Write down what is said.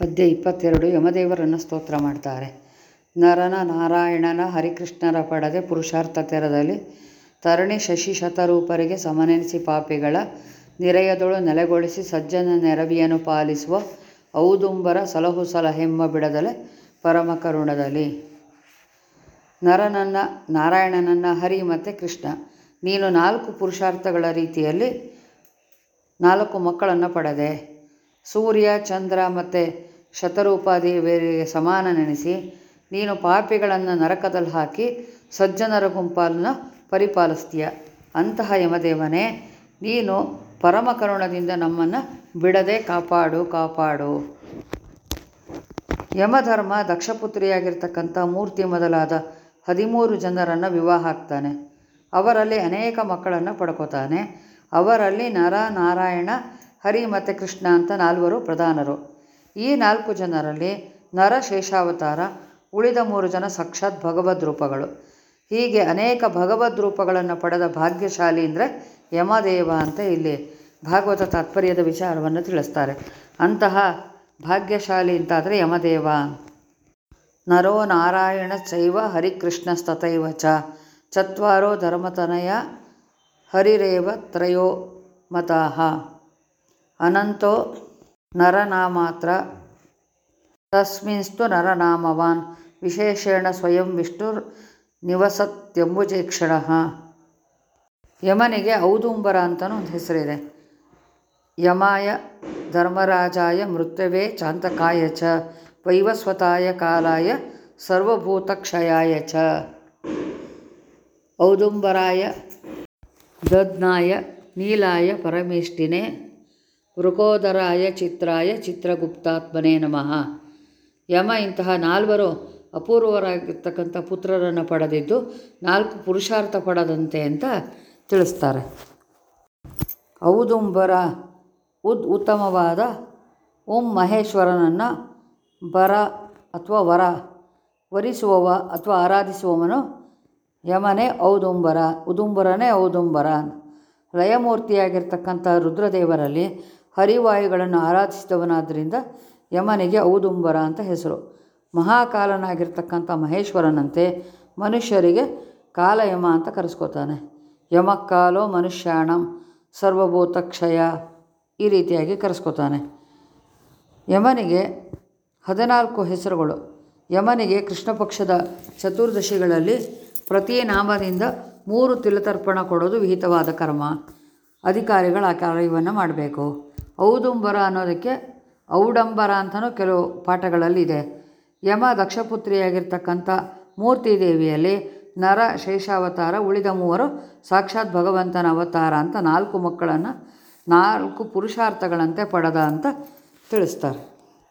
ಪದ್ಯ ಇಪ್ಪತ್ತೆರಡು ಯಮದೇವರನ್ನು ಸ್ತೋತ್ರ ಮಾಡ್ತಾರೆ. ನರನ ನಾರಾಯಣನ ಹರಿಕೃಷ್ಣರ ಪಡದೆ ಪುರುಷಾರ್ಥ ತೆರದಲ್ಲಿ ತರಣಿ ಶಶಿ ಶತರೂಪರಿಗೆ ಸಮನೆನಿಸಿ ಪಾಪಿಗಳ ನಿರಯದೊಳು ನೆಲೆಗೊಳಿಸಿ ಸಜ್ಜನ ನೆರವಿಯನ್ನು ಪಾಲಿಸುವ ಔದುಂಬರ ಸಲಹು ಸಲಹೆಮ್ಮ ಬಿಡದಲೆ ಪರಮ ಕರುಣದಲ್ಲಿ. ನರನನ್ನ ನಾರಾಯಣನನ್ನ ಹರಿ ಮತ್ತು ಕೃಷ್ಣ. ನೀನು ನಾಲ್ಕು ಪುರುಷಾರ್ಥಗಳ ರೀತಿಯಲ್ಲಿ ನಾಲ್ಕು ಮಕ್ಕಳನ್ನು ಪಡೆದೆ. ಸೂರ್ಯ, ಚಂದ್ರ ಮತ್ತು ಶತರೂಪಾದೇವಿಯರಿಗೆ ಸಮಾನ ನೆನೆಸಿ ನೀನು ಪಾಪಿಗಳನ್ನು ನರಕದಲ್ಲಿ ಹಾಕಿ ಸಜ್ಜನರ ಗುಂಪನ್ನು ಪರಿಪಾಲಿಸ್ತೀಯ. ಅಂತಹ ಯಮದೇವನೇ, ನೀನು ಪರಮ ಕರುಣದಿಂದ ನಮ್ಮನ್ನು ಬಿಡದೆ ಕಾಪಾಡು ಕಾಪಾಡು. ಯಮಧರ್ಮ ದಕ್ಷಪುತ್ರಿಯಾಗಿರ್ತಕ್ಕಂಥ ಮೂರ್ತಿ ಮೊದಲಾದ ಹದಿಮೂರು ಜನರನ್ನು ವಿವಾಹ ಆಗ್ತಾನೆ ಅವರಲ್ಲಿ ಅನೇಕ ಮಕ್ಕಳನ್ನು ಪಡ್ಕೋತಾನೆ. ಅವರಲ್ಲಿ ನರ ನಾರಾಯಣ ಹರಿ ಮತ್ತು ಕೃಷ್ಣ ಅಂತ ನಾಲ್ವರು ಪ್ರಧಾನರು. ಈ ನಾಲ್ಕು ಜನರಲ್ಲಿ ನರ ಶೇಷಾವತಾರ ಉಳಿದ ಮೂರು ಜನ ಸಾಕ್ಷಾತ್ ಭಗವದ್ ರೂಪಗಳು. ಹೀಗೆ ಅನೇಕ ಭಗವದ್ ರೂಪಗಳನ್ನು ಪಡೆದ ಭಾಗ್ಯಶಾಲಿ ಅಂದರೆ ಯಮದೇವ ಅಂತ ಇಲ್ಲಿ ಭಾಗವತ ತಾತ್ಪರ್ಯದ ವಿಚಾರವನ್ನು ತಿಳಿಸ್ತಾರೆ. ಅಂತಹ ಭಾಗ್ಯಶಾಲಿ ಅಂತಾದರೆ ಯಮದೇವ. ನರೋ ನಾರಾಯಣ ಚೈವ ಹರಿಕೃಷ್ಣಸ್ತಥೈವ ಚ. ಚತ್ವಾರೋ ಧರ್ಮತನಯ ಹರಿರೇವ ತ್ರಯೋ ಮತಃ ಅನಂತೋ ನರನಾಮಾತ್ರ ತಸ್ಮಿನ್ಸ್ತು ನರನಾಮವಾನ್ ವಿಶೇಷೇಣ ಸ್ವಯಂ ವಿಷ್ಣುರ್ ನಿವಸತ್ಯಂಬುಜೇಕ್ಷಣ ಯಮನಿಗೆ ಔದುಂಬರ ಅಂತಲೂ ಒಂದು ಹೆಸರಿದೆ. ಯಮಾಯ ಧರ್ಮರಾಜಾಯ ಮೃತ್ಯವೇ ಚಾಂತಕಾಯ ಚ, ವೈವಸ್ವತಾಯ ಕಾಲಾಯ ಸರ್ವಭೂತಕ್ಷಯಾಯ ಚ. ಔದುಂಬರಾಯ ದದ್ನಾಯ ನೀಲಾಯ ಪರಮೇಷ್ಟಿನೇ ವೃಕೋದರಾಯ ಚಿತ್ರಾಯ ಚಿತ್ರಗುಪ್ತಾತ್ಮನೇ ನಮಃ. ಯಮ ಇಂತಹ ನಾಲ್ವರು ಅಪೂರ್ವರಾಗಿರ್ತಕ್ಕಂಥ ಪುತ್ರರನ್ನು ಪಡೆದಿದ್ದು ನಾಲ್ಕು ಪುರುಷಾರ್ಥ ಪಡದಂತೆ ಅಂತ ತಿಳಿಸ್ತಾರೆ. ಔದುಂಬರ ಉದ್ ಉತ್ತಮವಾದ ಓಂ ಮಹೇಶ್ವರನನ್ನು ಬರ ಅಥವಾ ವರ ವರಿಸುವವ ಅಥವಾ ಆರಾಧಿಸುವವನು ಯಮನೇ ಔದುಂಬರ, ಉದುಂಬರನೇ ಔದುಂಬರ. ಲಯಮೂರ್ತಿಯಾಗಿರ್ತಕ್ಕಂಥ ರುದ್ರದೇವರಲ್ಲಿ ಹರಿವಾಯುಗಳನ್ನು ಆರಾಧಿಸಿದವನಾದ್ದರಿಂದ ಯಮನಿಗೆ ಔದುಂಬರ ಅಂತ ಹೆಸರು. ಮಹಾಕಾಲನಾಗಿರ್ತಕ್ಕಂಥ ಮಹೇಶ್ವರನಂತೆ ಮನುಷ್ಯರಿಗೆ ಕಾಲಯಮ ಅಂತ ಕರೆಸ್ಕೋತಾನೆ. ಯಮಕ್ಕಾಲೋ ಮನುಷ್ಯಾಣಂ ಸರ್ವಭೂತಕ್ಷಯ ಈ ರೀತಿಯಾಗಿ ಕರೆಸ್ಕೋತಾನೆ. ಯಮನಿಗೆ ಹದಿನಾಲ್ಕು ಹೆಸರುಗಳು. ಯಮನಿಗೆ ಕೃಷ್ಣ ಪಕ್ಷದ ಚತುರ್ದಶಿಗಳಲ್ಲಿ ಪ್ರತಿ ನಾಮದಿಂದ ಮೂರು ತಿಲತರ್ಪಣ ಕೊಡೋದು ವಿಹಿತವಾದ ಕರ್ಮ. ಅಧಿಕಾರಿಗಳು ಆ ಕಾರ್ಯವನ್ನು ಮಾಡಬೇಕು. ಔದುಂಬರ ಅನ್ನೋದಕ್ಕೆ ಔಡಂಬರ ಅಂತಲೂ ಕೆಲವು ಪಾಠಗಳಲ್ಲಿ ಇದೆ ಯಮ ದಕ್ಷಪುತ್ರಿಯಾಗಿರ್ತಕ್ಕಂಥ ಮೂರ್ತಿ ದೇವಿಯಲ್ಲಿ ನರ ಶೇಷಾವತಾರ ಉಳಿದ ಮೂವರು ಸಾಕ್ಷಾತ್ ಭಗವಂತನ ಅವತಾರ ಅಂತ ನಾಲ್ಕು ಮಕ್ಕಳನ್ನು ನಾಲ್ಕು ಪುರುಷಾರ್ಥಗಳಂತೆ ಪಡೆದ ಅಂತ ತಿಳಿಸ್ತಾರೆ.